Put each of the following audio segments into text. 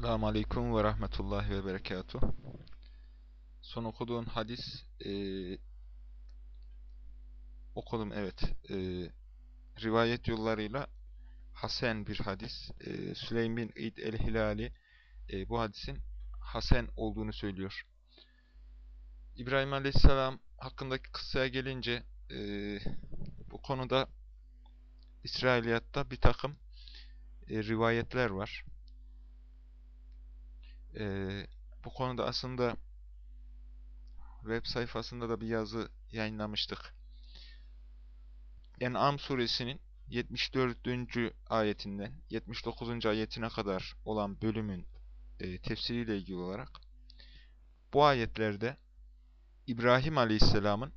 Selamun Aleyküm ve Rahmetullahi ve Berekatuh. Son okuduğun hadis e, okudum evet. E, rivayet yollarıyla Hasen bir hadis. E, Süleym bin İd el-Hilali e, bu hadisin Hasen olduğunu söylüyor. İbrahim Aleyhisselam hakkındaki kıssaya gelince e, bu konuda İsrailiyatta bir takım e, rivayetler var. Ee, bu konuda aslında web sayfasında da bir yazı yayınlamıştık. En'am suresinin 74. ayetinden 79. ayetine kadar olan bölümün e, tefsiriyle ilgili olarak bu ayetlerde İbrahim Aleyhisselam'ın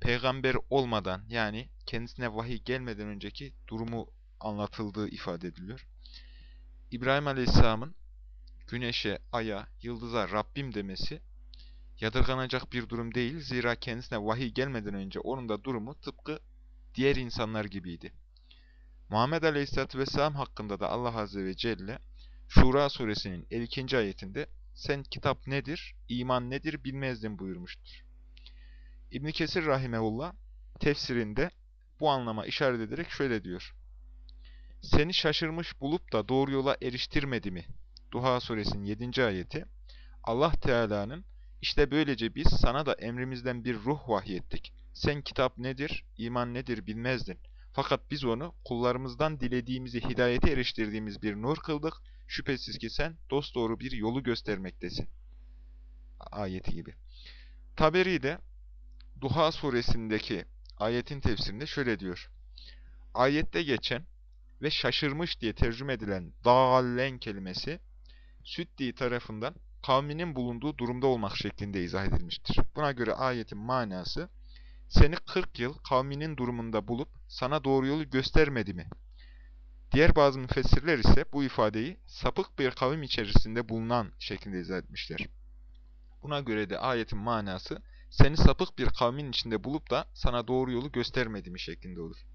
peygamber olmadan yani kendisine vahiy gelmeden önceki durumu anlatıldığı ifade ediliyor. İbrahim Aleyhisselam'ın güneşe, aya, yıldıza Rabbim demesi yadırganacak bir durum değil. Zira kendisine vahiy gelmeden önce onun da durumu tıpkı diğer insanlar gibiydi. Muhammed Aleyhisselatü Vesselam hakkında da Allah Azze ve Celle Şura suresinin 52. ayetinde sen kitap nedir, iman nedir bilmezdin buyurmuştur. İbn Kesir Rahimeullah tefsirinde bu anlama işaret ederek şöyle diyor. Seni şaşırmış bulup da doğru yola eriştirmedi mi? Duha suresinin 7. ayeti Allah Teala'nın işte böylece biz sana da emrimizden bir ruh vahyettik. Sen kitap nedir, iman nedir bilmezdin. Fakat biz onu kullarımızdan dilediğimizi hidayete eriştirdiğimiz bir nur kıldık. Şüphesiz ki sen dosdoğru bir yolu göstermektesin. Ayeti gibi. Taberi de Duha suresindeki ayetin tefsirinde şöyle diyor. Ayette geçen ve şaşırmış diye tercüme edilen dağallen kelimesi Süddi tarafından kavminin bulunduğu durumda olmak şeklinde izah edilmiştir. Buna göre ayetin manası, seni 40 yıl kavminin durumunda bulup sana doğru yolu göstermedi mi? Diğer bazı müfessirler ise bu ifadeyi sapık bir kavim içerisinde bulunan şeklinde izah etmişler. Buna göre de ayetin manası, seni sapık bir kavmin içinde bulup da sana doğru yolu göstermedi mi şeklinde olur.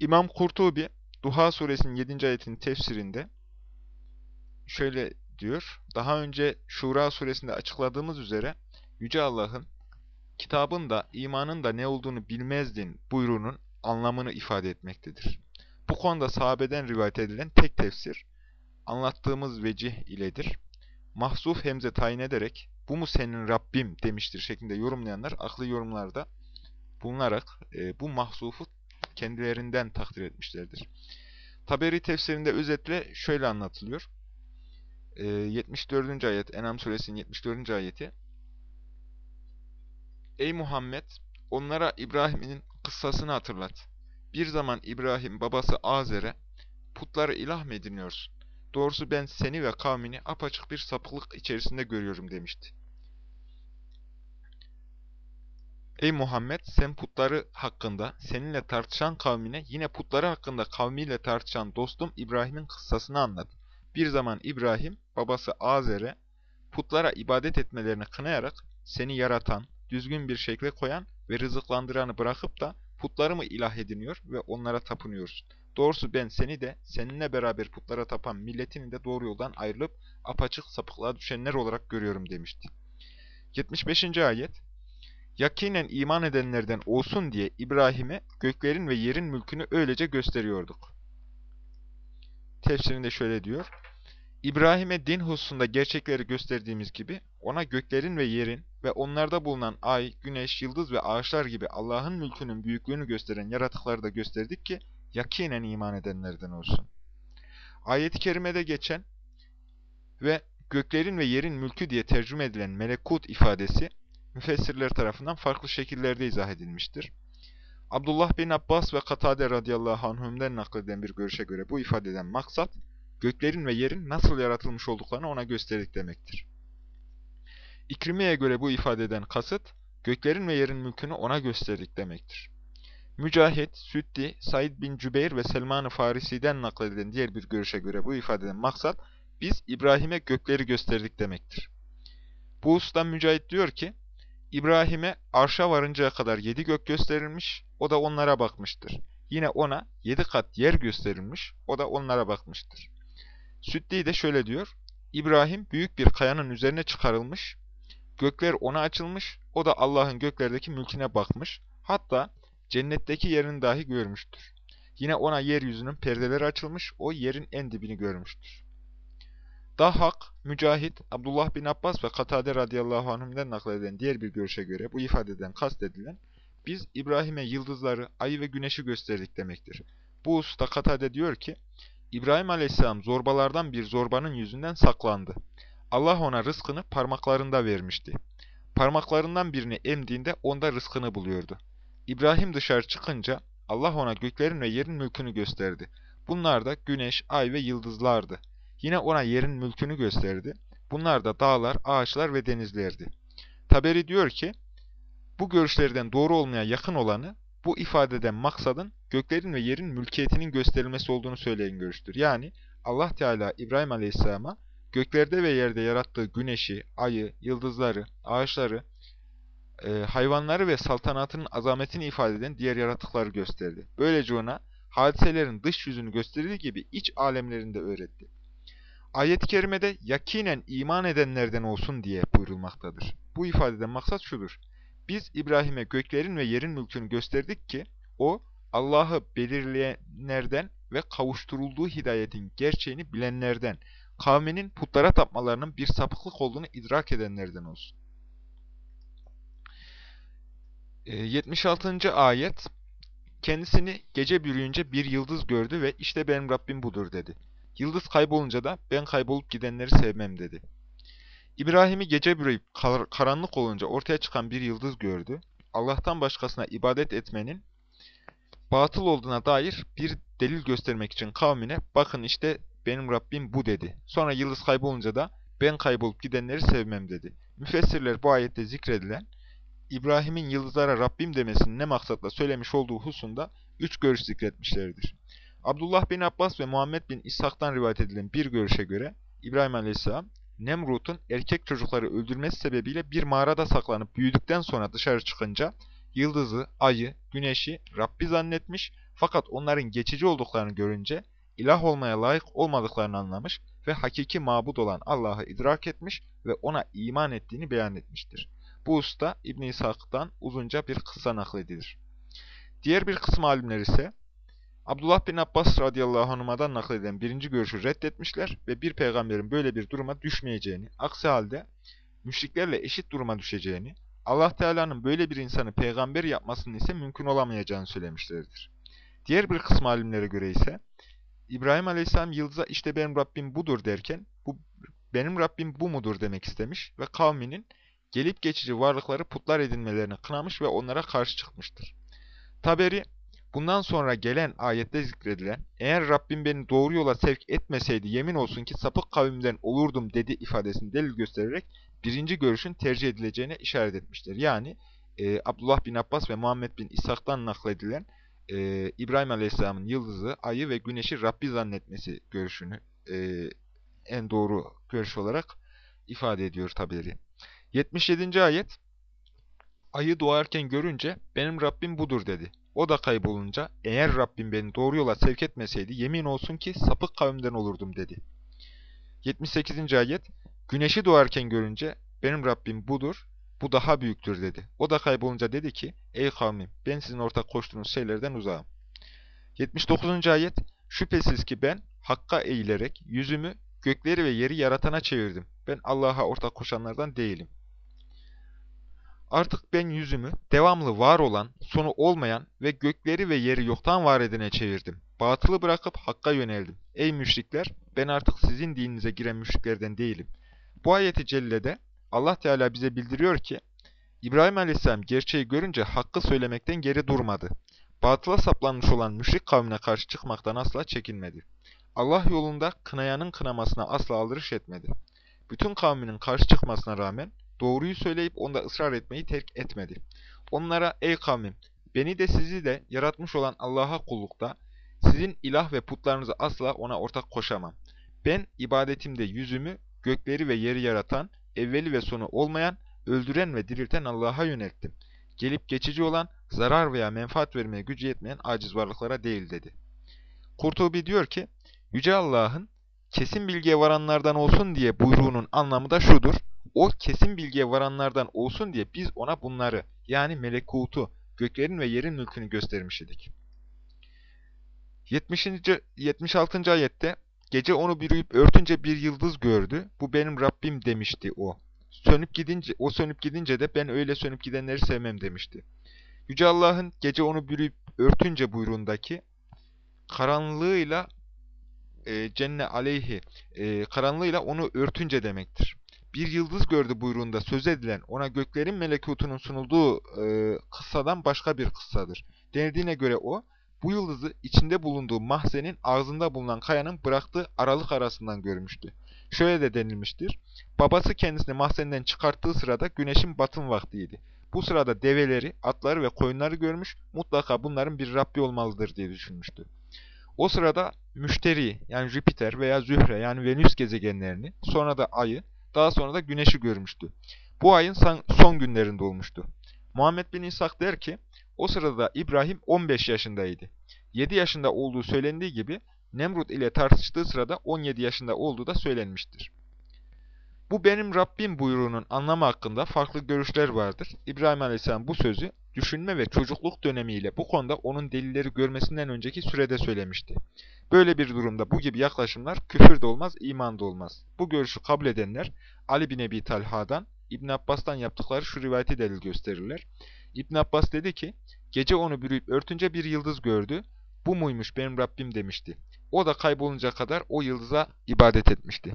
İmam Kurtubi, Duha suresinin 7. ayetin tefsirinde, şöyle diyor. Daha önce Şura suresinde açıkladığımız üzere Yüce Allah'ın kitabın da imanın da ne olduğunu bilmezdin buyruğunun anlamını ifade etmektedir. Bu konuda sahabeden rivayet edilen tek tefsir anlattığımız vecih iledir. Mahzuf hemze tayin ederek bu mu senin Rabbim demiştir şeklinde yorumlayanlar aklı yorumlarda bulunarak e, bu mahzufu kendilerinden takdir etmişlerdir. Taberi tefsirinde özetle şöyle anlatılıyor. 74. Ee, ayet Enam suresinin 74. ayeti Ey Muhammed onlara İbrahim'in kıssasını hatırlat. Bir zaman İbrahim babası Azer'e putları ilah mı ediniyorsun? Doğrusu ben seni ve kavmini apaçık bir sapıklık içerisinde görüyorum demişti. Ey Muhammed sen putları hakkında seninle tartışan kavmine yine putları hakkında kavmiyle tartışan dostum İbrahim'in kıssasını anlat. Bir zaman İbrahim babası Azer'e putlara ibadet etmelerini kınayarak seni yaratan, düzgün bir şekle koyan ve rızıklandıranı bırakıp da putları mı ilah ediniyor ve onlara tapınıyorsun. Doğrusu ben seni de seninle beraber putlara tapan milletini de doğru yoldan ayrılıp apaçık sapıklığa düşenler olarak görüyorum demişti. 75. ayet Yakinen iman edenlerden olsun diye İbrahim'e göklerin ve yerin mülkünü öylece gösteriyorduk. Tefsirinde şöyle diyor. İbrahim'e din hususunda gerçekleri gösterdiğimiz gibi ona göklerin ve yerin ve onlarda bulunan ay, güneş, yıldız ve ağaçlar gibi Allah'ın mülkünün büyüklüğünü gösteren yaratıkları da gösterdik ki yakinen iman edenlerden olsun. Ayet-i kerimede geçen ve göklerin ve yerin mülkü diye tercüme edilen melekut ifadesi müfessirler tarafından farklı şekillerde izah edilmiştir. Abdullah bin Abbas ve Katade radıyallahu anhümden nakleden bir görüşe göre bu ifadeden maksat, göklerin ve yerin nasıl yaratılmış olduklarını ona gösterdik demektir. İkrimiye göre bu ifadeden kasıt, göklerin ve yerin mülkünü ona gösterdik demektir. Mücahit, Süddi, Said bin Cübeyr ve Selman-ı Farisi'den nakledilen diğer bir görüşe göre bu ifadeden maksat, biz İbrahim'e gökleri gösterdik demektir. Bu usta Mücahit diyor ki, İbrahim'e arşa varıncaya kadar yedi gök gösterilmiş, o da onlara bakmıştır. Yine ona yedi kat yer gösterilmiş, o da onlara bakmıştır. Süddi de şöyle diyor, İbrahim büyük bir kayanın üzerine çıkarılmış, gökler ona açılmış, o da Allah'ın göklerdeki mülküne bakmış, hatta cennetteki yerini dahi görmüştür. Yine ona yeryüzünün perdeleri açılmış, o yerin en dibini görmüştür. Dahhak, Mücahit, Abdullah bin Abbas ve Katade radıyallahu anhümden nakleden diğer bir görüşe göre bu ifadeden kastedilen, biz İbrahim'e yıldızları, ayı ve güneşi gösterdik demektir. Bu usta Katade diyor ki, İbrahim aleyhisselam zorbalardan bir zorbanın yüzünden saklandı. Allah ona rızkını parmaklarında vermişti. Parmaklarından birini emdiğinde onda rızkını buluyordu. İbrahim dışarı çıkınca Allah ona göklerin ve yerin mülkünü gösterdi. Bunlar da güneş, ay ve yıldızlardı. Yine ona yerin mülkünü gösterdi. Bunlar da dağlar, ağaçlar ve denizlerdi. Taberi diyor ki, bu görüşlerden doğru olmaya yakın olanı, bu ifadeden maksadın göklerin ve yerin mülkiyetinin gösterilmesi olduğunu söyleyen görüştür. Yani Allah Teala İbrahim Aleyhisselam'a göklerde ve yerde yarattığı güneşi, ayı, yıldızları, ağaçları, e, hayvanları ve saltanatının azametini ifade eden diğer yaratıkları gösterdi. Böylece ona hadiselerin dış yüzünü gösterdiği gibi iç alemlerinde öğretti. Ayet-i kerimede yakinen iman edenlerden olsun diye buyurulmaktadır. Bu ifadeden maksat şudur. Biz İbrahim'e göklerin ve yerin mülkünü gösterdik ki o Allah'ı belirleyenlerden ve kavuşturulduğu hidayetin gerçeğini bilenlerden, kavminin putlara tapmalarının bir sapıklık olduğunu idrak edenlerden olsun. 76. Ee, ayet Kendisini gece bürüyünce bir yıldız gördü ve işte benim Rabbim budur dedi. Yıldız kaybolunca da ben kaybolup gidenleri sevmem dedi. İbrahim'i gece bürüyüp karanlık olunca ortaya çıkan bir yıldız gördü. Allah'tan başkasına ibadet etmenin batıl olduğuna dair bir delil göstermek için kavmine bakın işte benim Rabbim bu dedi. Sonra yıldız kaybolunca da ben kaybolup gidenleri sevmem dedi. Müfessirler bu ayette zikredilen İbrahim'in yıldızlara Rabbim demesini ne maksatla söylemiş olduğu hususunda üç görüş zikretmişlerdir. Abdullah bin Abbas ve Muhammed bin İshak'tan rivayet edilen bir görüşe göre İbrahim Aleyhisselam Nemrut'un erkek çocukları öldürmesi sebebiyle bir mağarada saklanıp büyüdükten sonra dışarı çıkınca yıldızı, ayı, güneşi Rabbi zannetmiş fakat onların geçici olduklarını görünce ilah olmaya layık olmadıklarını anlamış ve hakiki mabud olan Allah'ı idrak etmiş ve ona iman ettiğini beyan etmiştir. Bu usta İbn İshak'tan uzunca bir kısa nakledilir. Diğer bir kısım alimler ise Abdullah bin Abbas radıyallahu anhuma'dan nakleden birinci görüşü reddetmişler ve bir peygamberin böyle bir duruma düşmeyeceğini, aksi halde müşriklerle eşit duruma düşeceğini, Allah Teala'nın böyle bir insanı peygamber yapmasının ise mümkün olamayacağını söylemişlerdir. Diğer bir kısım alimlere göre ise İbrahim Aleyhisselam yıldıza işte benim Rabbim budur derken bu benim Rabbim bu mudur demek istemiş ve kavminin gelip geçici varlıkları putlar edinmelerini kınamış ve onlara karşı çıkmıştır. Taberi bundan sonra gelen ayette zikredilen eğer Rabbim beni doğru yola sevk etmeseydi yemin olsun ki sapık kavimden olurdum dedi ifadesini delil göstererek birinci görüşün tercih edileceğine işaret etmiştir. Yani e, Abdullah bin Abbas ve Muhammed bin İshak'tan nakledilen e, İbrahim Aleyhisselam'ın yıldızı, ayı ve güneşi Rabbi zannetmesi görüşünü e, en doğru görüş olarak ifade ediyor tabiri. 77. ayet Ayı doğarken görünce benim Rabbim budur dedi. O da kaybolunca eğer Rabbim beni doğru yola sevk etmeseydi yemin olsun ki sapık kavimden olurdum dedi. 78. ayet Güneşi doğarken görünce benim Rabbim budur, bu daha büyüktür dedi. O da kaybolunca dedi ki ey kavmim ben sizin ortak koştuğunuz şeylerden uzağım. 79. ayet Şüphesiz ki ben hakka eğilerek yüzümü gökleri ve yeri yaratana çevirdim. Ben Allah'a ortak koşanlardan değilim. Artık ben yüzümü devamlı var olan, sonu olmayan ve gökleri ve yeri yoktan var edene çevirdim. Batılı bırakıp hakka yöneldim. Ey müşrikler, ben artık sizin dininize giren müşriklerden değilim. Bu ayeti cellede Allah Teala bize bildiriyor ki, İbrahim Aleyhisselam gerçeği görünce hakkı söylemekten geri durmadı. Batıla saplanmış olan müşrik kavmine karşı çıkmaktan asla çekinmedi. Allah yolunda kınayanın kınamasına asla aldırış etmedi. Bütün kavminin karşı çıkmasına rağmen doğruyu söyleyip onda ısrar etmeyi terk etmedi. Onlara ey kavmim beni de sizi de yaratmış olan Allah'a kullukta sizin ilah ve putlarınızı asla ona ortak koşamam. Ben ibadetimde yüzümü gökleri ve yeri yaratan, evveli ve sonu olmayan, öldüren ve dirilten Allah'a yönelttim. Gelip geçici olan, zarar veya menfaat vermeye gücü yetmeyen aciz varlıklara değil dedi. Kurtubi diyor ki, Yüce Allah'ın kesin bilgiye varanlardan olsun diye buyruğunun anlamı da şudur. O kesin bilgiye varanlardan olsun diye biz ona bunları yani melekutu, göklerin ve yerin mülkünü göstermiş idik. 70. 76. ayette gece onu bürüyüp örtünce bir yıldız gördü. Bu benim Rabbim demişti o. Sönüp gidince o sönüp gidince de ben öyle sönüp gidenleri sevmem demişti. Yüce Allah'ın gece onu bürüyüp örtünce buyruğundaki karanlığıyla e, cenne aleyhi e, karanlığıyla onu örtünce demektir. Bir yıldız gördü buyruğunda söz edilen ona göklerin melekutunun sunulduğu e, kıssadan başka bir kıssadır. Denildiğine göre o bu yıldızı içinde bulunduğu mahzenin ağzında bulunan kayanın bıraktığı aralık arasından görmüştü. Şöyle de denilmiştir. Babası kendisini mahzenden çıkarttığı sırada güneşin batım vaktiydi. Bu sırada develeri, atları ve koyunları görmüş, mutlaka bunların bir Rabbi olmalıdır diye düşünmüştü. O sırada müşteri yani Jüpiter veya Zühre yani Venüs gezegenlerini, sonra da ayı, daha sonra da güneşi görmüştü. Bu ayın son günlerinde olmuştu. Muhammed bin İshak der ki, o sırada İbrahim 15 yaşındaydı. 7 yaşında olduğu söylendiği gibi Nemrut ile tartıştığı sırada 17 yaşında olduğu da söylenmiştir. Bu benim Rabbim buyruğunun anlamı hakkında farklı görüşler vardır. İbrahim Aleyhisselam bu sözü düşünme ve çocukluk dönemiyle bu konuda onun delilleri görmesinden önceki sürede söylemişti. Böyle bir durumda bu gibi yaklaşımlar küfür de olmaz, iman da olmaz. Bu görüşü kabul edenler Ali bin Ebi Talha'dan, İbn Abbas'tan yaptıkları şu rivayeti delil gösterirler. İbn Abbas dedi ki, gece onu bürüyüp örtünce bir yıldız gördü. Bu muymuş benim Rabbim demişti. O da kaybolunca kadar o yıldıza ibadet etmişti.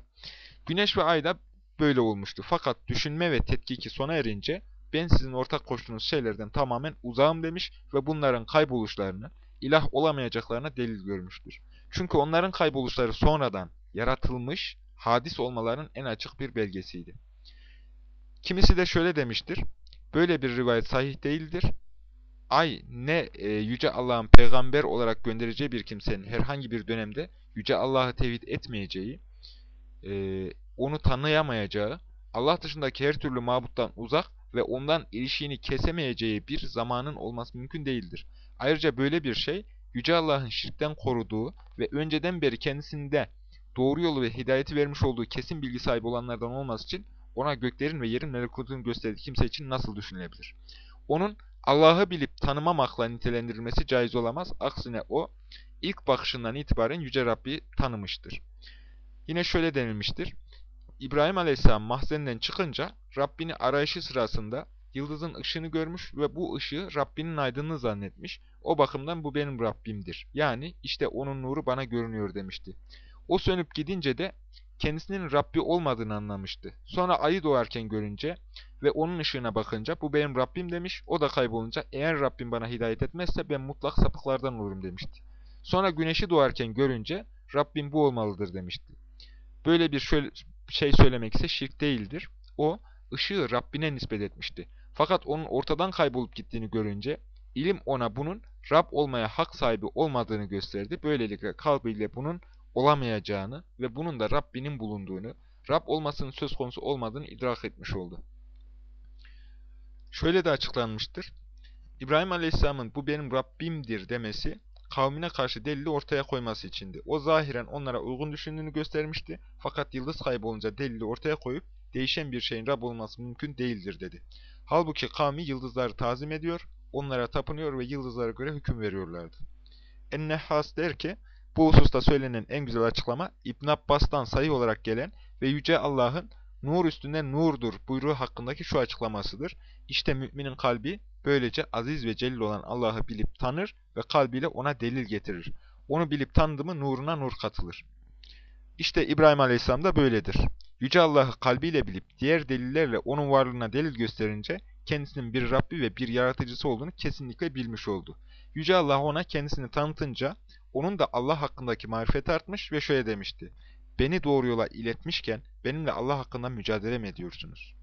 Güneş ve ay da böyle olmuştu. Fakat düşünme ve tetkiki sona erince ben sizin ortak koştuğunuz şeylerden tamamen uzağım demiş ve bunların kayboluşlarını, ilah olamayacaklarına delil görmüştür. Çünkü onların kayboluşları sonradan yaratılmış, hadis olmalarının en açık bir belgesiydi. Kimisi de şöyle demiştir, böyle bir rivayet sahih değildir. Ay ne e, Yüce Allah'ın peygamber olarak göndereceği bir kimsenin herhangi bir dönemde Yüce Allah'ı tevhid etmeyeceği, e, onu tanıyamayacağı, Allah dışındaki her türlü mabuttan uzak ve ondan ilişiğini kesemeyeceği bir zamanın olması mümkün değildir. Ayrıca böyle bir şey, Yüce Allah'ın şirkten koruduğu ve önceden beri kendisinde doğru yolu ve hidayeti vermiş olduğu kesin bilgi sahibi olanlardan olması için ona göklerin ve yerin melekutunu gösterdiği kimse için nasıl düşünülebilir? Onun Allah'ı bilip tanımamakla nitelendirilmesi caiz olamaz. Aksine o, ilk bakışından itibaren Yüce Rabbi tanımıştır. Yine şöyle denilmiştir. İbrahim Aleyhisselam mahzenden çıkınca Rabbini arayışı sırasında yıldızın ışığını görmüş ve bu ışığı Rabbinin aydınlığı zannetmiş. O bakımdan bu benim Rabbimdir. Yani işte onun nuru bana görünüyor demişti. O sönüp gidince de kendisinin Rabbi olmadığını anlamıştı. Sonra ayı doğarken görünce ve onun ışığına bakınca bu benim Rabbim demiş. O da kaybolunca eğer Rabbim bana hidayet etmezse ben mutlak sapıklardan olurum demişti. Sonra güneşi doğarken görünce Rabbim bu olmalıdır demişti. Böyle bir şöyle, şey söylemek ise şirk değildir. O, ışığı Rabbine nispet etmişti. Fakat onun ortadan kaybolup gittiğini görünce, ilim ona bunun Rab olmaya hak sahibi olmadığını gösterdi. Böylelikle kalbiyle bunun olamayacağını ve bunun da Rabbinin bulunduğunu, Rab olmasının söz konusu olmadığını idrak etmiş oldu. Şöyle de açıklanmıştır. İbrahim Aleyhisselam'ın bu benim Rabbimdir demesi, kavmine karşı delili ortaya koyması içindi. O zahiren onlara uygun düşündüğünü göstermişti. Fakat yıldız kaybolunca delili ortaya koyup değişen bir şeyin Rab olması mümkün değildir dedi. Halbuki kavmi yıldızları tazim ediyor, onlara tapınıyor ve yıldızlara göre hüküm veriyorlardı. Ennehas der ki, bu hususta söylenen en güzel açıklama İbn Abbas'tan sayı olarak gelen ve Yüce Allah'ın nur üstünde nurdur buyruğu hakkındaki şu açıklamasıdır. İşte müminin kalbi böylece aziz ve celil olan Allah'ı bilip tanır ve kalbiyle ona delil getirir. Onu bilip tanıdı mı nuruna nur katılır. İşte İbrahim Aleyhisselam da böyledir. Yüce Allah'ı kalbiyle bilip diğer delillerle onun varlığına delil gösterince kendisinin bir Rabbi ve bir yaratıcısı olduğunu kesinlikle bilmiş oldu. Yüce Allah ona kendisini tanıtınca onun da Allah hakkındaki marifeti artmış ve şöyle demişti. Beni doğru yola iletmişken benimle Allah hakkında mücadele mi ediyorsunuz?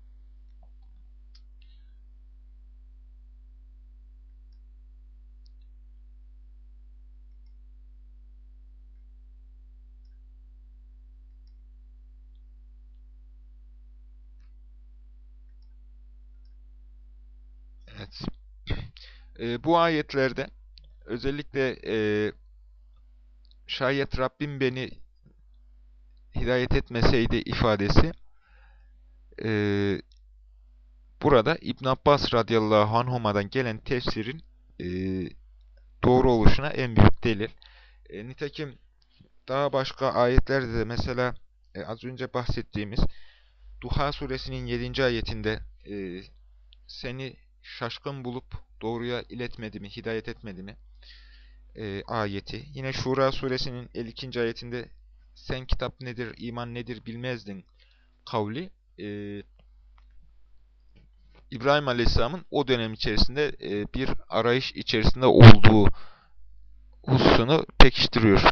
Evet. E, bu ayetlerde özellikle e, şayet Rabbim beni hidayet etmeseydi ifadesi e, burada İbn Abbas radıyallahu anhuma'dan gelen tefsirin e, doğru oluşuna en büyük delil. E, nitekim daha başka ayetlerde de mesela e, az önce bahsettiğimiz Duha suresinin 7. ayetinde e, seni şaşkın bulup doğruya iletmedi mi, hidayet etmedi mi e, ayeti. Yine Şura suresinin 52. ayetinde sen kitap nedir, iman nedir bilmezdin kavli. E, İbrahim Aleyhisselam'ın o dönem içerisinde e, bir arayış içerisinde olduğu hususunu pekiştiriyor.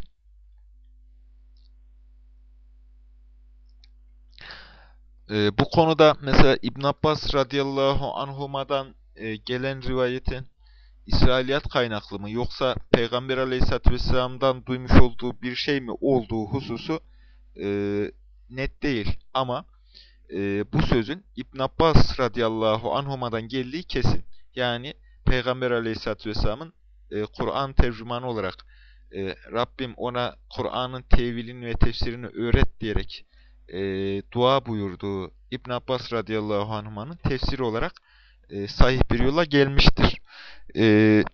E, bu konuda mesela İbn Abbas radıyallahu anhuma'dan e, gelen rivayetin İsrailiyat kaynaklı mı yoksa Peygamber aleyhissalatü vesselam'dan duymuş olduğu bir şey mi olduğu hususu e, net değil. Ama e, bu sözün İbn Abbas radıyallahu anhuma'dan geldiği kesin. Yani Peygamber aleyhissalatü vesselamın e, Kur'an tercümanı olarak e, Rabbim ona Kur'an'ın tevilini ve tefsirini öğret diyerek e, dua buyurduğu İbn Abbas radıyallahu anhuma'nın tefsiri olarak e, sahih bir yola gelmiştir. E,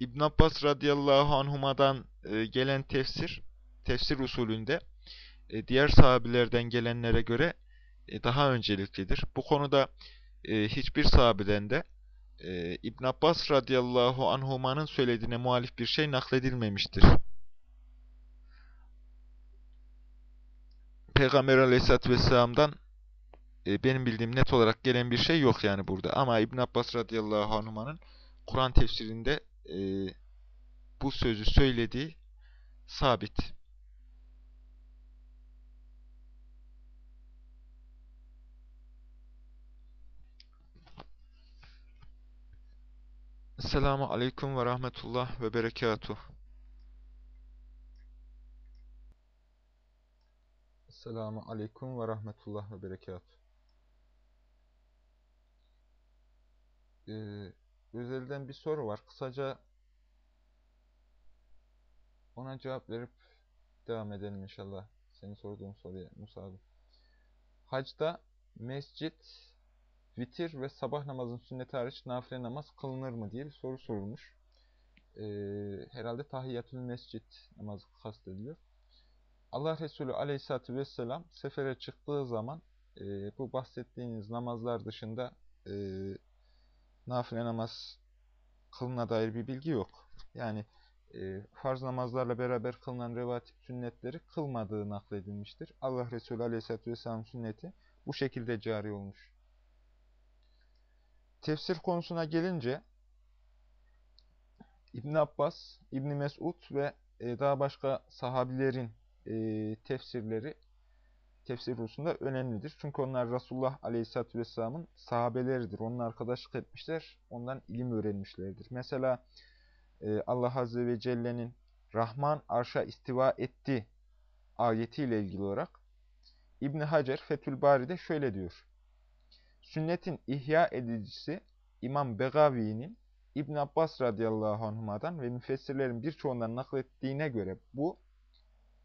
İbn Abbas radıyallahu anhuma'dan e, gelen tefsir, tefsir usulünde e, diğer sahabilerden gelenlere göre e, daha önceliklidir. Bu konuda e, hiçbir sahabeden de e, İbn Abbas radıyallahu anhuma'nın söylediğine muhalif bir şey nakledilmemiştir. Peygamber aleyhissalatü vesselam'dan e, benim bildiğim net olarak gelen bir şey yok yani burada. Ama İbn Abbas radıyallahu anhuma'nın Kur'an tefsirinde e, bu sözü söylediği sabit. Esselamu Aleyküm ve Rahmetullah ve Berekatuh. Esselamu Aleyküm ve Rahmetullah ve Berekatuh. Ee, özelden bir soru var. Kısaca ona cevap verip devam edelim inşallah. Senin sorduğun soruya Musa abi. Hacda mescit vitir ve sabah namazın sünneti hariç nafile namaz kılınır mı diye bir soru sorulmuş. Ee, herhalde tahiyyatül mescit namazı kastediliyor. Allah Resulü aleyhissalatü vesselam sefere çıktığı zaman e, bu bahsettiğiniz namazlar dışında e, nafile namaz kılına dair bir bilgi yok. Yani e, farz namazlarla beraber kılınan revatip sünnetleri kılmadığı nakledilmiştir. Allah Resulü aleyhissalatü vesselam sünneti bu şekilde cari olmuş. Tefsir konusuna gelince İbn Abbas, İbn Mesud ve e, daha başka sahabilerin e, tefsirleri tefsir hususunda önemlidir. Çünkü onlar Resulullah Aleyhisselatü Vesselam'ın sahabeleridir. Onunla arkadaşlık etmişler, ondan ilim öğrenmişlerdir. Mesela e, Allah Azze ve Celle'nin Rahman arşa istiva etti ayetiyle ilgili olarak İbn Hacer Fethül Bari'de şöyle diyor. Sünnetin ihya edicisi İmam Begavi'nin İbn Abbas radıyallahu anhuma'dan ve müfessirlerin birçoğundan naklettiğine göre bu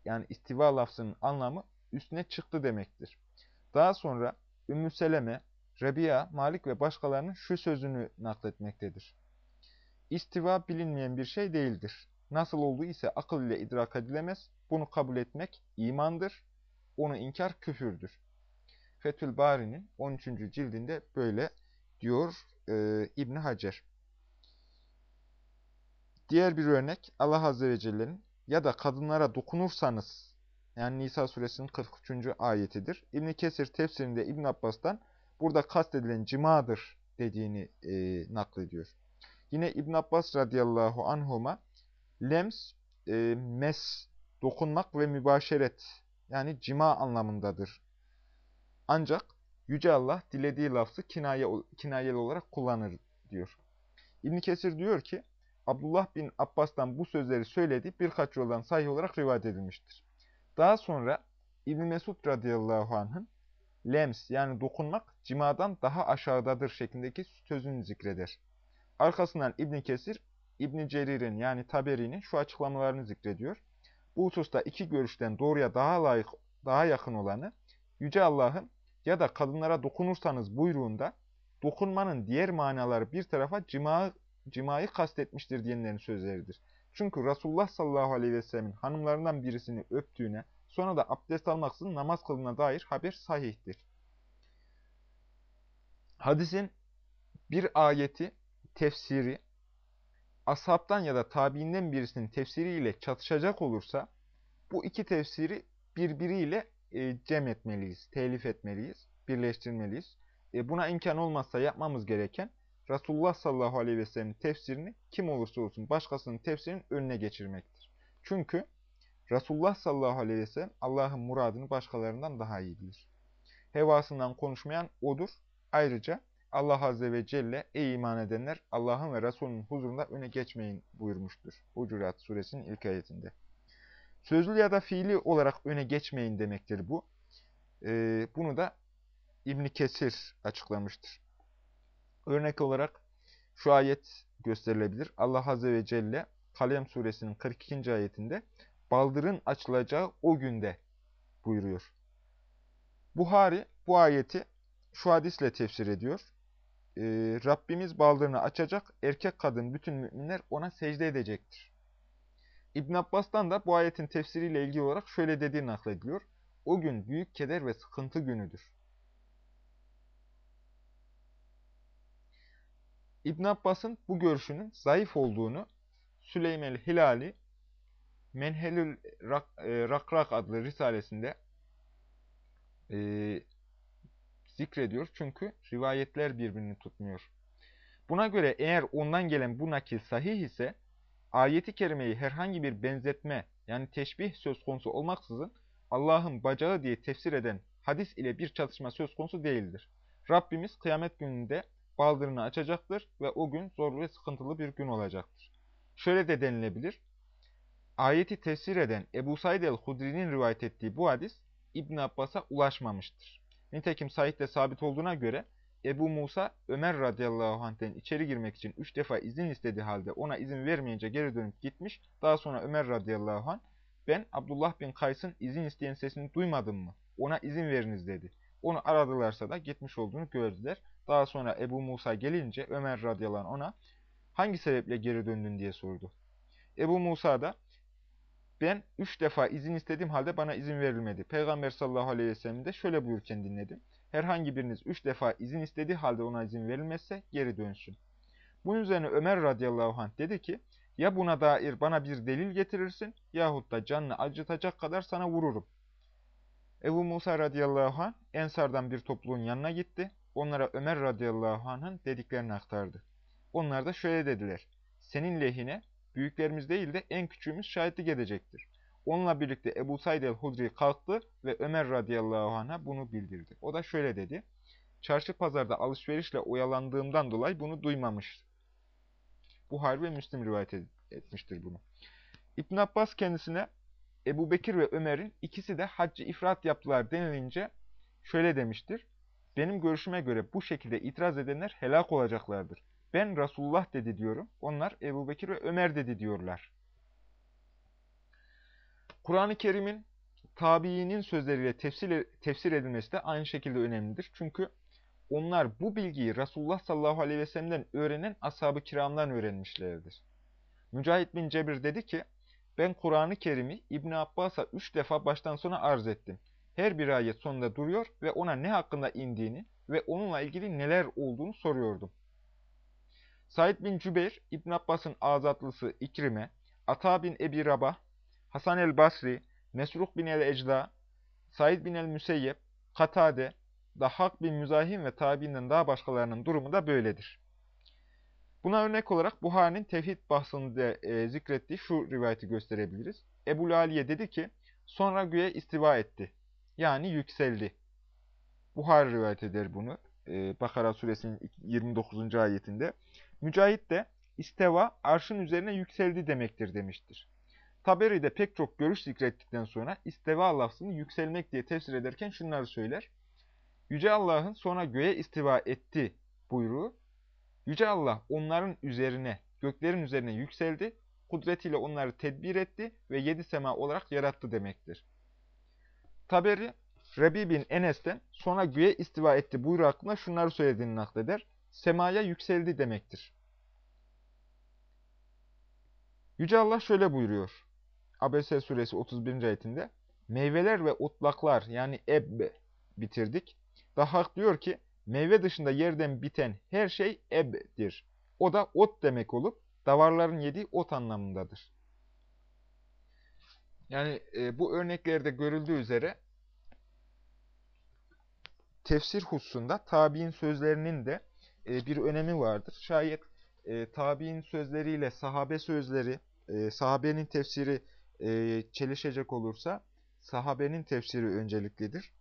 yani istiva lafzının anlamı üstüne çıktı demektir. Daha sonra Ümmü Seleme, Rabia, Malik ve başkalarının şu sözünü nakletmektedir. İstiva bilinmeyen bir şey değildir. Nasıl olduğu ise akıl ile idrak edilemez. Bunu kabul etmek imandır. Onu inkar küfürdür. Fethül Bari'nin 13. cildinde böyle diyor e, İbni Hacer. Diğer bir örnek Allah Azze ve Celle'nin ya da kadınlara dokunursanız yani Nisa suresinin 43. ayetidir. İbn Kesir tefsirinde İbn Abbas'tan burada kastedilen cimadır dediğini e, naklediyor. Yine İbn Abbas radıyallahu anhuma lems, e, mes, dokunmak ve mübaşeret yani cima anlamındadır. Ancak Yüce Allah dilediği lafzı kinaye, kinayeli olarak kullanır diyor. İbn Kesir diyor ki Abdullah bin Abbas'tan bu sözleri söylediği birkaç yoldan sahih olarak rivayet edilmiştir. Daha sonra İbn Mesud radıyallahu anh'ın lems yani dokunmak cimadan daha aşağıdadır şeklindeki sözünü zikreder. Arkasından İbn Kesir İbn Cerir'in yani Taberi'nin şu açıklamalarını zikrediyor. Bu hususta iki görüşten doğruya daha layık, daha yakın olanı Yüce Allah'ın ya da kadınlara dokunursanız buyruğunda dokunmanın diğer manaları bir tarafa cima, cimayı kastetmiştir diyenlerin sözleridir. Çünkü Resulullah sallallahu aleyhi ve sellemin hanımlarından birisini öptüğüne, sonra da abdest almaksızın namaz kılına dair haber sahihtir. Hadisin bir ayeti, tefsiri, ashabtan ya da tabiinden birisinin tefsiriyle çatışacak olursa, bu iki tefsiri birbiriyle e, cem etmeliyiz, telif etmeliyiz, birleştirmeliyiz. E, buna imkan olmazsa yapmamız gereken, Resulullah sallallahu aleyhi ve sellem'in tefsirini kim olursa olsun başkasının tefsirinin önüne geçirmektir. Çünkü Resulullah sallallahu aleyhi ve sellem Allah'ın muradını başkalarından daha iyi bilir. Hevasından konuşmayan odur. Ayrıca Allah azze ve celle ey iman edenler Allah'ın ve Resulünün huzurunda öne geçmeyin buyurmuştur. Hucurat suresinin ilk ayetinde. Sözlü ya da fiili olarak öne geçmeyin demektir bu. Ee, bunu da İbn Kesir açıklamıştır. Örnek olarak şu ayet gösterilebilir. Allah Azze ve Celle Kalem suresinin 42. ayetinde baldırın açılacağı o günde buyuruyor. Buhari bu ayeti şu hadisle tefsir ediyor. Ee, Rabbimiz baldırını açacak, erkek kadın bütün müminler ona secde edecektir. İbn Abbas'tan da bu ayetin tefsiriyle ilgili olarak şöyle dediği naklediliyor. O gün büyük keder ve sıkıntı günüdür. İbn Abbas'ın bu görüşünün zayıf olduğunu Süleymel Hilali Menhelül Rak, e, Rakrak adlı risalesinde e, zikrediyor. Çünkü rivayetler birbirini tutmuyor. Buna göre eğer ondan gelen bu nakil sahih ise ayeti kerimeyi herhangi bir benzetme yani teşbih söz konusu olmaksızın Allah'ın bacağı diye tefsir eden hadis ile bir çatışma söz konusu değildir. Rabbimiz kıyamet gününde baldırını açacaktır ve o gün zor ve sıkıntılı bir gün olacaktır. Şöyle de denilebilir. Ayeti tefsir eden Ebu Said el-Hudri'nin rivayet ettiği bu hadis İbn Abbas'a ulaşmamıştır. Nitekim Said'de sabit olduğuna göre Ebu Musa Ömer radıyallahu anh'ten içeri girmek için üç defa izin istediği halde ona izin vermeyince geri dönüp gitmiş. Daha sonra Ömer radıyallahu anh ben Abdullah bin Kays'ın izin isteyen sesini duymadım mı? Ona izin veriniz dedi. Onu aradılarsa da gitmiş olduğunu gördüler. Daha sonra Ebu Musa gelince Ömer radıyallahu ona hangi sebeple geri döndün diye sordu. Ebu Musa da ben üç defa izin istediğim halde bana izin verilmedi. Peygamber sallallahu aleyhi ve sellem de şöyle buyurken dinledim. Herhangi biriniz üç defa izin istediği halde ona izin verilmezse geri dönsün. Bunun üzerine Ömer radıyallahu anh dedi ki, ya buna dair bana bir delil getirirsin yahut da canını acıtacak kadar sana vururum. Ebu Musa radıyallahu anh Ensardan bir topluluğun yanına gitti. Onlara Ömer radıyallahu anh'ın dediklerini aktardı. Onlar da şöyle dediler. Senin lehine büyüklerimiz değil de en küçüğümüz şahitlik edecektir. Onunla birlikte Ebu Said el-Hudri kalktı ve Ömer radıyallahu anh'a bunu bildirdi. O da şöyle dedi. Çarşı pazarda alışverişle oyalandığımdan dolayı bunu duymamış. Buhari ve Müslim rivayet etmiştir bunu. İbn Abbas kendisine Ebu Bekir ve Ömer'in ikisi de haccı ifrat yaptılar denilince şöyle demiştir. Benim görüşüme göre bu şekilde itiraz edenler helak olacaklardır. Ben Resulullah dedi diyorum. Onlar Ebu Bekir ve Ömer dedi diyorlar. Kur'an-ı Kerim'in tabiinin sözleriyle tefsir, tefsir edilmesi de aynı şekilde önemlidir. Çünkü onlar bu bilgiyi Resulullah sallallahu aleyhi ve sellem'den öğrenen ashab-ı kiramdan öğrenmişlerdir. Mücahit bin Cebir dedi ki, ben Kur'an-ı Kerim'i İbn Abbas'a üç defa baştan sona arz ettim. Her bir ayet sonunda duruyor ve ona ne hakkında indiğini ve onunla ilgili neler olduğunu soruyordum. Said bin Cübeyr, İbn Abbas'ın azatlısı İkrime, Ata bin Ebi Rabah, Hasan el-Basri, Mesruh bin el-Ecda, Said bin el-Müseyyep, Katade, Dahhak bin Müzahim ve tabiinden daha başkalarının durumu da böyledir. Buna örnek olarak Buhari'nin tevhid bahsinde e, zikrettiği şu rivayeti gösterebiliriz. Ebu Aliye dedi ki, sonra göğe istiva etti. Yani yükseldi. Buhari rivayet eder bunu. E, Bakara suresinin 29. ayetinde. Mücahit de isteva arşın üzerine yükseldi demektir demiştir. Taberi'de pek çok görüş zikrettikten sonra isteva lafzını yükselmek diye tefsir ederken şunları söyler. Yüce Allah'ın sonra göğe istiva etti buyruğu. Yüce Allah onların üzerine, göklerin üzerine yükseldi kudretiyle onları tedbir etti ve yedi sema olarak yarattı demektir. Taberi, Rebi bin Enes'ten sonra göğe istiva etti buyruğu hakkında şunları söylediğini nakleder. Semaya yükseldi demektir. Yüce Allah şöyle buyuruyor. Abese suresi 31. ayetinde meyveler ve otlaklar yani eb bitirdik. Daha diyor ki meyve dışında yerden biten her şey eb'dir. O da ot demek olup davarların yediği ot anlamındadır. Yani e, bu örneklerde görüldüğü üzere tefsir hususunda tabi'in sözlerinin de e, bir önemi vardır. Şayet e, tabi'in sözleriyle sahabe sözleri, e, sahabenin tefsiri e, çelişecek olursa sahabenin tefsiri önceliklidir.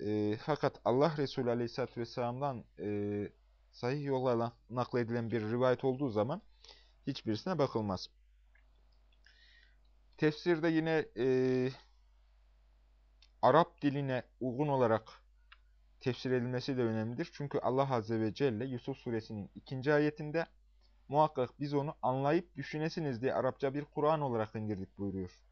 E, fakat Allah Resulü Aleyhisselatü Vesselam'dan e, sahih yollarla nakledilen bir rivayet olduğu zaman hiçbirisine bakılmaz. Tefsirde yine e, Arap diline uygun olarak tefsir edilmesi de önemlidir. Çünkü Allah Azze ve Celle Yusuf suresinin ikinci ayetinde muhakkak biz onu anlayıp düşünesiniz diye Arapça bir Kur'an olarak indirdik buyuruyor.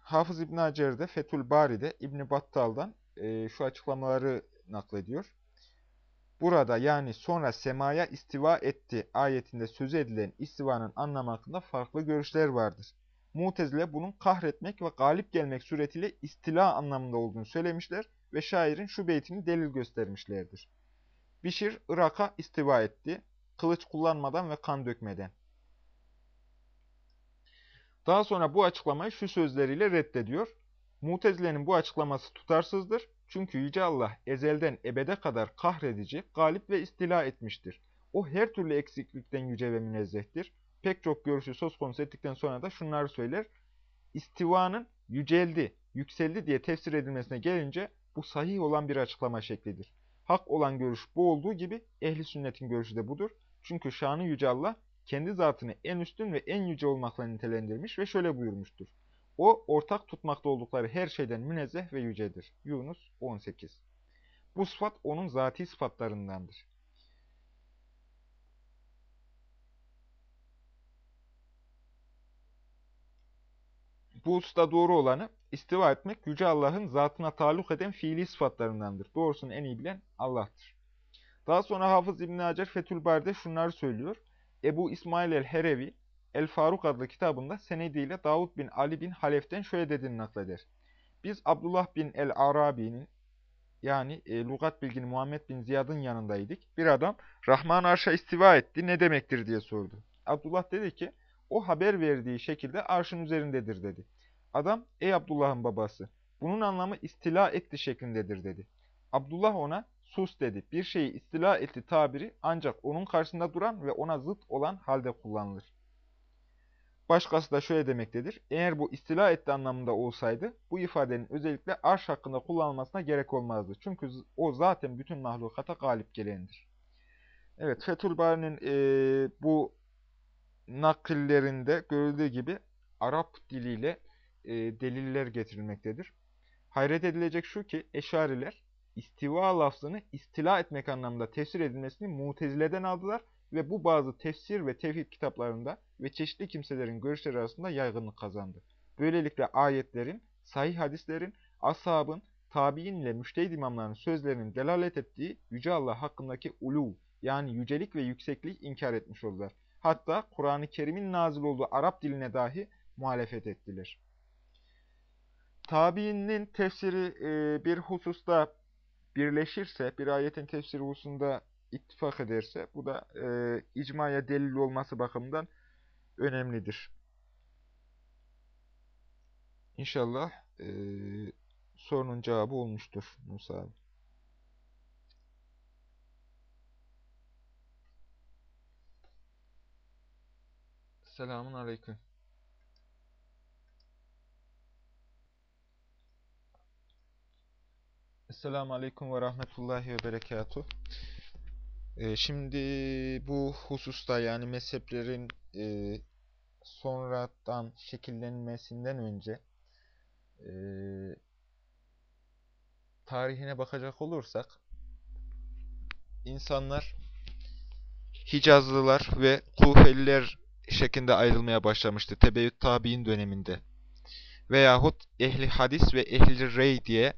Hafız İbn Hacer de Fethül Bari'de İbn Battal'dan e, şu açıklamaları naklediyor. Burada yani sonra semaya istiva etti ayetinde söz edilen istivanın anlamı hakkında farklı görüşler vardır. Mutezile bunun kahretmek ve galip gelmek suretiyle istila anlamında olduğunu söylemişler ve şairin şu beytini delil göstermişlerdir. Bişir Irak'a istiva etti, kılıç kullanmadan ve kan dökmeden. Daha sonra bu açıklamayı şu sözleriyle reddediyor. Mutezile'nin bu açıklaması tutarsızdır. Çünkü Yüce Allah ezelden ebede kadar kahredici, galip ve istila etmiştir. O her türlü eksiklikten yüce ve münezzehtir. Pek çok görüşü söz konusu ettikten sonra da şunları söyler. İstivanın yüceldi, yükseldi diye tefsir edilmesine gelince bu sahih olan bir açıklama şeklidir. Hak olan görüş bu olduğu gibi ehli sünnetin görüşü de budur. Çünkü şanı yüce Allah kendi zatını en üstün ve en yüce olmakla nitelendirmiş ve şöyle buyurmuştur. O, ortak tutmakta oldukları her şeyden münezzeh ve yücedir. Yunus 18 Bu sıfat onun zati sıfatlarındandır. Bu usta doğru olanı istiva etmek Yüce Allah'ın zatına taluk eden fiili sıfatlarındandır. Doğrusunu en iyi bilen Allah'tır. Daha sonra Hafız İbn Hacer Fethül Bari'de şunları söylüyor. Ebu İsmail el-Herevi El Faruk adlı kitabında senediyle Davud bin Ali bin Halef'ten şöyle dediğini nakleder. Biz Abdullah bin el-Arabi'nin yani e, lugat bilgini Muhammed bin Ziyad'ın yanındaydık. Bir adam Rahman arşa istiva etti ne demektir diye sordu. Abdullah dedi ki o haber verdiği şekilde arşın üzerindedir dedi. Adam ey Abdullah'ın babası bunun anlamı istila etti şeklindedir dedi. Abdullah ona sus dedi. Bir şeyi istila etti tabiri ancak onun karşısında duran ve ona zıt olan halde kullanılır. Başkası da şöyle demektedir. Eğer bu istila etti anlamında olsaydı bu ifadenin özellikle arş hakkında kullanılmasına gerek olmazdı. Çünkü o zaten bütün mahlukata galip gelendir. Evet Fethül Bari'nin e, bu nakillerinde görüldüğü gibi Arap diliyle e, deliller getirilmektedir. Hayret edilecek şu ki eşariler istiva lafzını istila etmek anlamında tefsir edilmesini mutezileden aldılar ve bu bazı tefsir ve tevhid kitaplarında ve çeşitli kimselerin görüşleri arasında yaygınlık kazandı. Böylelikle ayetlerin, sahih hadislerin, ashabın, tabi'in ile müştehid imamların sözlerinin delalet ettiği Yüce Allah hakkındaki ulu yani yücelik ve yükseklik inkar etmiş oldular. Hatta Kur'an-ı Kerim'in nazil olduğu Arap diline dahi muhalefet ettiler. Tabiinin tefsiri e, bir hususta birleşirse, bir ayetin tefsiri hususunda ittifak ederse bu da e, icmaya delil olması bakımından önemlidir. İnşallah e, sorunun cevabı olmuştur Musa abi. Selamun Aleyküm. Esselamu Aleyküm ve Rahmetullahi ve Berekatuhu. Ee, şimdi bu hususta yani mezheplerin e, sonradan şekillenmesinden önce e, tarihine bakacak olursak insanlar Hicazlılar ve Kufeliler şeklinde ayrılmaya başlamıştı Tebeyyüt Tabi'in döneminde. Veyahut ehli hadis ve ehli rey diye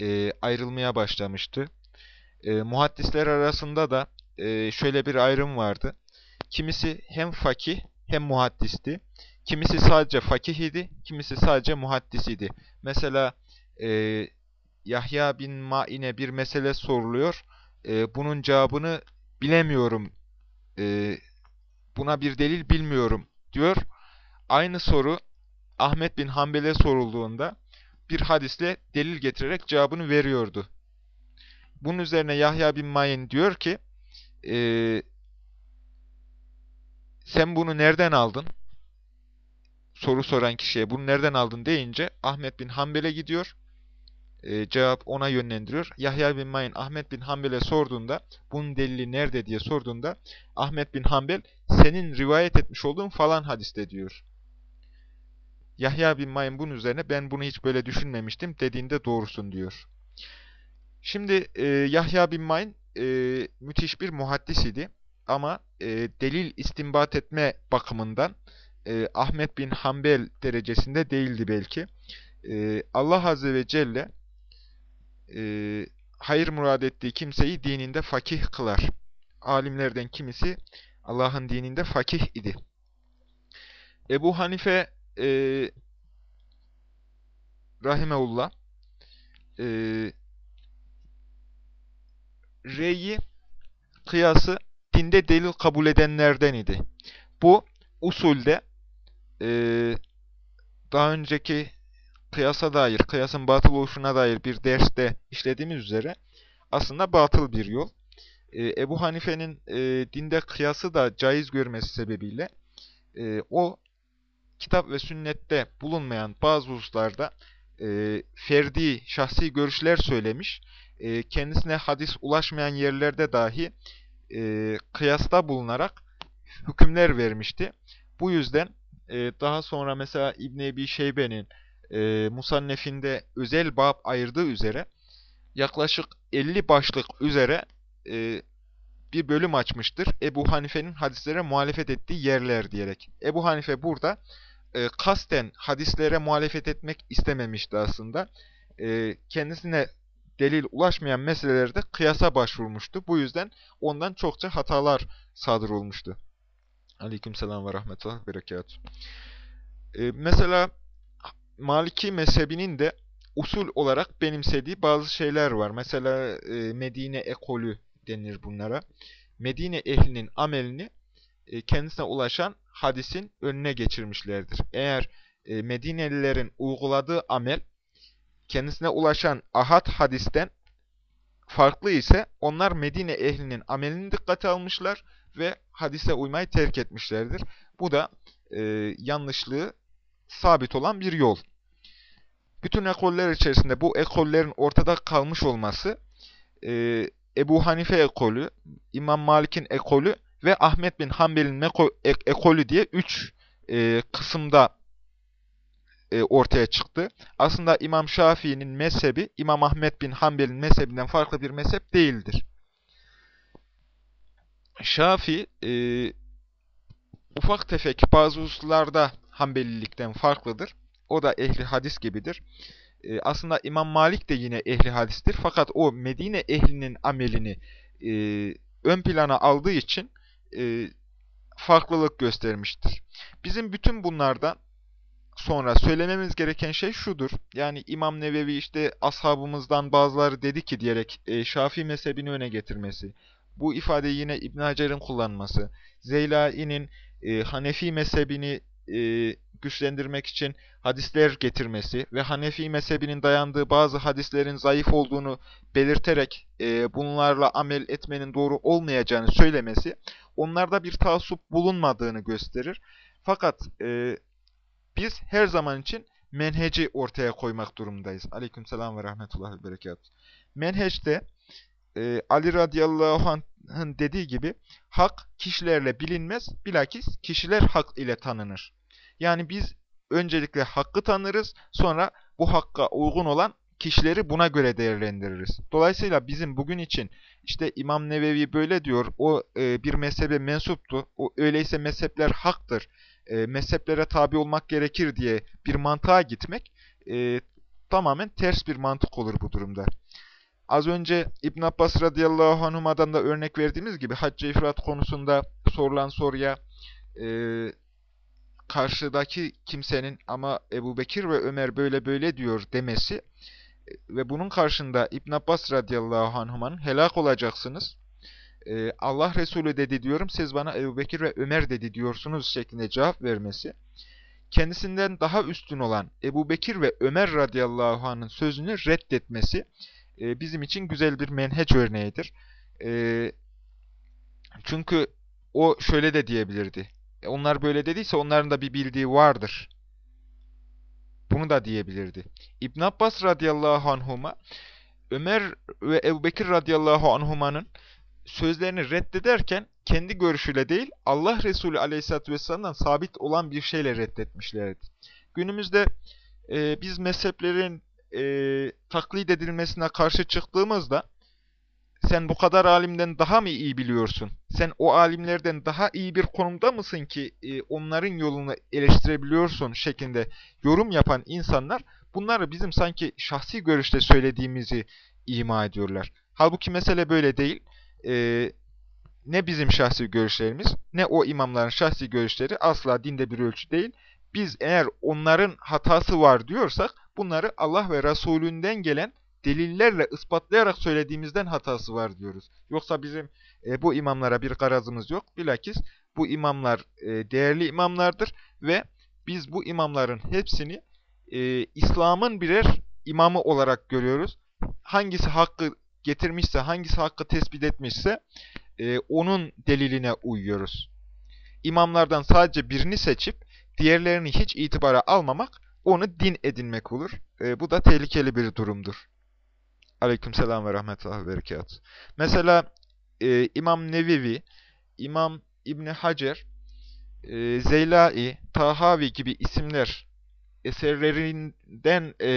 e, ayrılmaya başlamıştı. E, muhaddisler arasında da e, şöyle bir ayrım vardı. Kimisi hem fakih hem muhaddisti. Kimisi sadece fakih idi, kimisi sadece muhaddis idi. Mesela e, Yahya bin Ma'in'e bir mesele soruluyor. E, bunun cevabını bilemiyorum, e, buna bir delil bilmiyorum diyor. Aynı soru Ahmet bin Hanbel'e sorulduğunda bir hadisle delil getirerek cevabını veriyordu. Bunun üzerine Yahya bin Ma'in diyor ki, e, sen bunu nereden aldın? Soru soran kişiye bunu nereden aldın deyince Ahmet bin Hanbel'e gidiyor. E, cevap ona yönlendiriyor. Yahya bin Mayin Ahmet bin Hanbel'e sorduğunda bunun delili nerede diye sorduğunda Ahmet bin Hanbel senin rivayet etmiş olduğun falan hadiste diyor. Yahya bin Mayin bunun üzerine ben bunu hiç böyle düşünmemiştim dediğinde doğrusun diyor. Şimdi e, Yahya bin Mayin e, müthiş bir muhaddis idi ama e, delil istinbat etme bakımından e, Ahmet bin Hanbel derecesinde değildi belki. E, Allah Azze ve Celle e, hayır murad ettiği kimseyi dininde fakih kılar. Alimlerden kimisi Allah'ın dininde fakih idi. Ebu Hanife e, Rahimeullah e, reyi, kıyası dinde delil kabul edenlerden idi. Bu usulde e, daha önceki kıyasa dair, kıyasın batıl oluşuna dair bir derste işlediğimiz üzere aslında batıl bir yol. E, Ebu Hanife'nin e, dinde kıyası da caiz görmesi sebebiyle e, o kitap ve sünnette bulunmayan bazı hususlarda e, ferdi, şahsi görüşler söylemiş. E, kendisine hadis ulaşmayan yerlerde dahi e, kıyasta bulunarak hükümler vermişti. Bu yüzden e, daha sonra mesela İbn Ebi Şeybe'nin e, Musannef'inde özel bab ayırdığı üzere yaklaşık 50 başlık üzere e, bir bölüm açmıştır. Ebu Hanife'nin hadislere muhalefet ettiği yerler diyerek. Ebu Hanife burada e, kasten hadislere muhalefet etmek istememişti aslında. E, kendisine delil ulaşmayan meselelerde kıyasa başvurmuştu. Bu yüzden ondan çokça hatalar sadır olmuştu. Aleykümselam ve rahmetullah ve berekatuhu. E, mesela Maliki mezhebinin de usul olarak benimsediği bazı şeyler var. Mesela e, Medine ekolü denir bunlara. Medine ehlinin amelini e, kendisine ulaşan hadisin önüne geçirmişlerdir. Eğer e, Medinelilerin uyguladığı amel kendisine ulaşan ahad hadisten farklı ise onlar Medine ehlinin amelini dikkate almışlar ve hadise uymayı terk etmişlerdir. Bu da e, yanlışlığı sabit olan bir yol. Bütün ekoller içerisinde bu ekollerin ortada kalmış olması e, Ebu Hanife ekolü, İmam Malik'in ekolü ve Ahmet bin Hanbel'in ekolü diye üç e, kısımda e, ortaya çıktı. Aslında İmam Şafii'nin mezhebi İmam Ahmet bin Hanbel'in mezhebinden farklı bir mezhep değildir. Şafii e, ufak tefek bazı hususlarda Hanbelilikten farklıdır. O da ehli hadis gibidir. E, aslında İmam Malik de yine ehli hadistir. Fakat o Medine ehlinin amelini e, ön plana aldığı için e, farklılık göstermiştir. Bizim bütün bunlardan sonra söylememiz gereken şey şudur. Yani İmam Nevevi işte ashabımızdan bazıları dedi ki diyerek e, Şafii mezhebini öne getirmesi. Bu ifadeyi yine İbn Hacer'in kullanması. Zeylai'nin e, Hanefi mezhebini e, güçlendirmek için hadisler getirmesi ve Hanefi mezhebinin dayandığı bazı hadislerin zayıf olduğunu belirterek e, bunlarla amel etmenin doğru olmayacağını söylemesi onlarda bir taassup bulunmadığını gösterir. Fakat e, biz her zaman için menheci ortaya koymak durumundayız. Aleykümselam ve rahmetullah ve berekat. Menheçte e, Ali radıyallahu anh'ın dediği gibi hak kişilerle bilinmez, bilakis kişiler hak ile tanınır. Yani biz öncelikle hakkı tanırız, sonra bu hakka uygun olan kişileri buna göre değerlendiririz. Dolayısıyla bizim bugün için işte İmam Nevevi böyle diyor, o e, bir mezhebe mensuptu, o öyleyse mezhepler haktır, e, mezheplere tabi olmak gerekir diye bir mantığa gitmek e, tamamen ters bir mantık olur bu durumda. Az önce İbn Abbas radıyallahu anhuma'dan da örnek verdiğimiz gibi Haccı ifrat konusunda sorulan soruya e, karşıdaki kimsenin ama Ebu Bekir ve Ömer böyle böyle diyor demesi ve bunun karşında İbn Abbas radıyallahu anhuma'nın helak olacaksınız. E, Allah Resulü dedi diyorum, siz bana Ebu Bekir ve Ömer dedi diyorsunuz şeklinde cevap vermesi, kendisinden daha üstün olan Ebu Bekir ve Ömer radıyallahu anh'ın sözünü reddetmesi e, bizim için güzel bir menheç örneğidir. E, çünkü o şöyle de diyebilirdi. E, onlar böyle dediyse onların da bir bildiği vardır. Bunu da diyebilirdi. İbn Abbas radıyallahu anhuma Ömer ve Ebu Bekir radıyallahu anhumanın sözlerini reddederken kendi görüşüyle değil Allah Resulü aleyhissalatü vesselam'dan sabit olan bir şeyle reddetmişlerdi. Günümüzde e, biz mezheplerin e, taklit edilmesine karşı çıktığımızda sen bu kadar alimden daha mı iyi biliyorsun? Sen o alimlerden daha iyi bir konumda mısın ki e, onların yolunu eleştirebiliyorsun şeklinde yorum yapan insanlar bunları bizim sanki şahsi görüşte söylediğimizi ima ediyorlar. Halbuki mesele böyle değil. E, ne bizim şahsi görüşlerimiz ne o imamların şahsi görüşleri asla dinde bir ölçü değil. Biz eğer onların hatası var diyorsak bunları Allah ve Resulünden gelen delillerle ispatlayarak söylediğimizden hatası var diyoruz. Yoksa bizim e, bu imamlara bir garazımız yok. Bilakis bu imamlar e, değerli imamlardır ve biz bu imamların hepsini e, İslam'ın birer imamı olarak görüyoruz. Hangisi hakkı getirmişse, hangisi hakkı tespit etmişse e, onun deliline uyuyoruz. İmamlardan sadece birini seçip diğerlerini hiç itibara almamak onu din edinmek olur. E, bu da tehlikeli bir durumdur. Aleykümselam ve rahmetullah ve berekat. Mesela e, İmam Nevivi, İmam İbni Hacer, e, Zeylai, Tahavi gibi isimler eserlerinden e,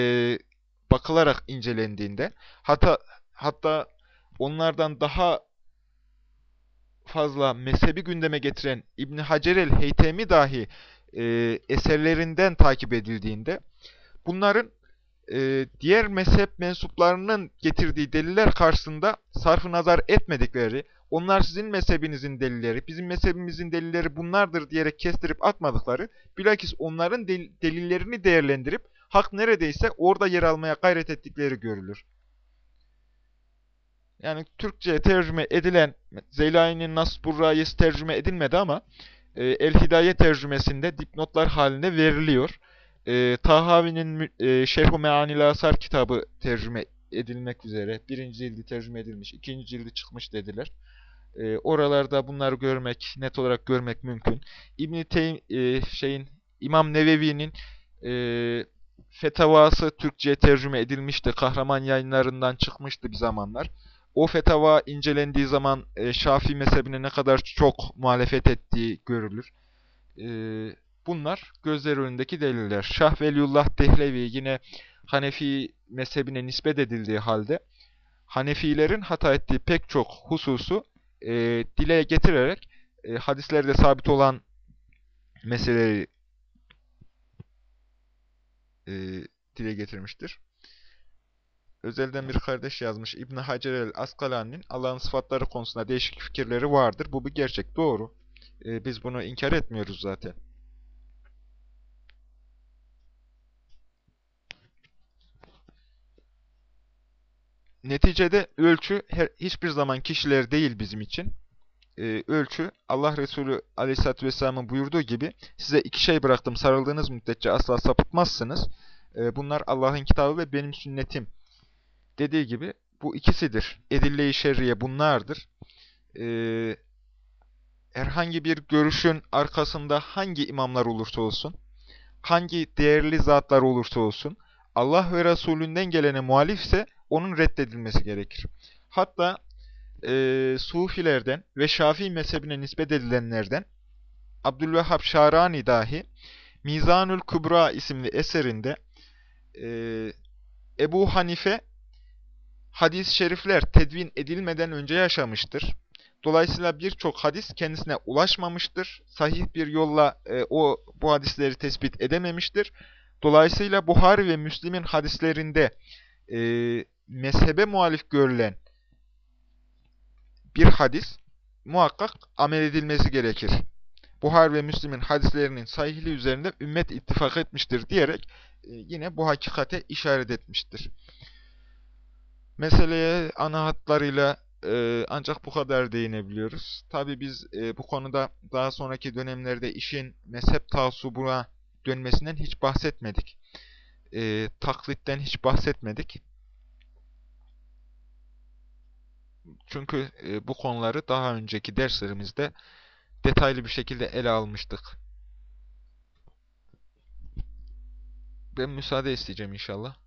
bakılarak incelendiğinde hatta hatta onlardan daha fazla mezhebi gündeme getiren İbn Hacer el-Heytemi dahi e, eserlerinden takip edildiğinde bunların e, diğer mezhep mensuplarının getirdiği deliller karşısında sarfı nazar etmedikleri, onlar sizin mezhebinizin delilleri, bizim mezhebimizin delilleri bunlardır diyerek kestirip atmadıkları, bilakis onların del delillerini değerlendirip hak neredeyse orada yer almaya gayret ettikleri görülür. Yani Türkçe tercüme edilen, Zeylani'nin Nasburra'yesi tercüme edilmedi ama e, El-Hidaye tercümesinde dipnotlar halinde veriliyor e, Tahavi'nin e, Şerh-u Meanil Asar kitabı tercüme edilmek üzere. Birinci cildi tercüme edilmiş, ikinci cildi çıkmış dediler. E, oralarda bunları görmek, net olarak görmek mümkün. İbn-i e, şeyin, İmam Nevevi'nin e, fetavası Türkçe'ye tercüme edilmişti. Kahraman yayınlarından çıkmıştı bir zamanlar. O fetava incelendiği zaman e, Şafii mezhebine ne kadar çok muhalefet ettiği görülür. E, Bunlar gözler önündeki deliller. Şah Veliullah Dehlevi yine Hanefi mezhebine nispet edildiği halde Hanefilerin hata ettiği pek çok hususu e, dile getirerek e, hadislerde sabit olan meseleleri e, dile getirmiştir. Özelden bir kardeş yazmış İbn Hacer el-Askalani'nin Allah'ın sıfatları konusunda değişik fikirleri vardır. Bu bir gerçek, doğru. E, biz bunu inkar etmiyoruz zaten. Neticede ölçü her, hiçbir zaman kişiler değil bizim için. Ee, ölçü Allah Resulü Aleyhisselatü Vesselam'ın buyurduğu gibi size iki şey bıraktım sarıldığınız müddetçe asla sapıtmazsınız. Ee, bunlar Allah'ın kitabı ve benim sünnetim dediği gibi bu ikisidir. Edille-i şerriye bunlardır. Ee, herhangi bir görüşün arkasında hangi imamlar olursa olsun, hangi değerli zatlar olursa olsun, Allah ve Resulünden gelene muhalifse onun reddedilmesi gerekir. Hatta e, Sufilerden ve Şafii mezhebine nispet edilenlerden Abdülvehhab Şarani dahi Mizanül Kubra isimli eserinde e, Ebu Hanife hadis-i şerifler tedvin edilmeden önce yaşamıştır. Dolayısıyla birçok hadis kendisine ulaşmamıştır. Sahih bir yolla e, o bu hadisleri tespit edememiştir. Dolayısıyla Buhari ve Müslim'in hadislerinde e, mezhebe muhalif görülen bir hadis muhakkak amel edilmesi gerekir. Buhari ve Müslim'in hadislerinin sahihliği üzerinde ümmet ittifak etmiştir diyerek e, yine bu hakikate işaret etmiştir. Meseleye ana hatlarıyla e, ancak bu kadar değinebiliyoruz. Tabi biz e, bu konuda daha sonraki dönemlerde işin mezhep taassubuna dönmesinden hiç bahsetmedik. E, taklitten hiç bahsetmedik. Çünkü e, bu konuları daha önceki derslerimizde detaylı bir şekilde ele almıştık. Ben müsaade isteyeceğim inşallah.